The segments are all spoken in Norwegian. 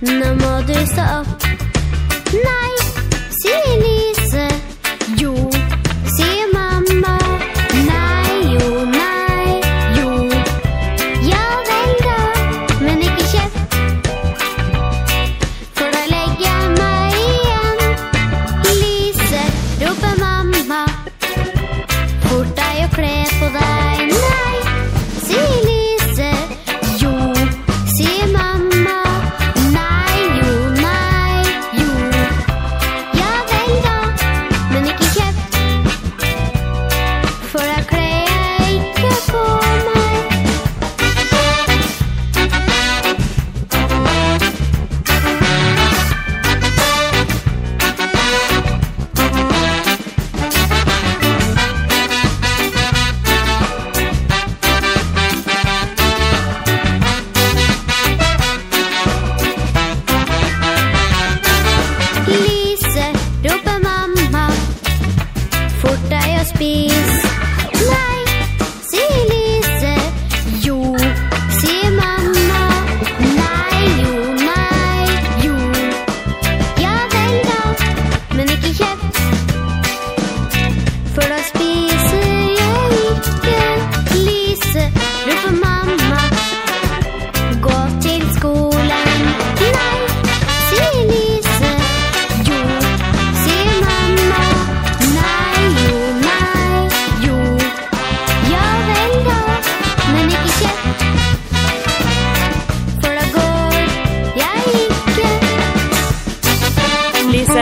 Når må du stå opp?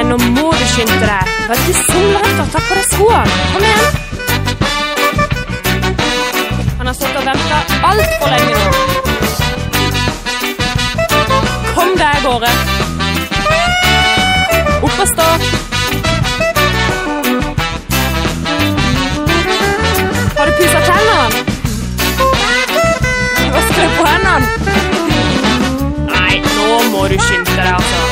Nå må du skynde deg. Vær ikke solrett og ta på deg skoene. Kom igjen. Han har stått og venta altfor lenge nå. Kom deg av gårde. Opp og stå. Har du pussa tennene? skal du på hendene? Nei, nå må du skynde deg, altså.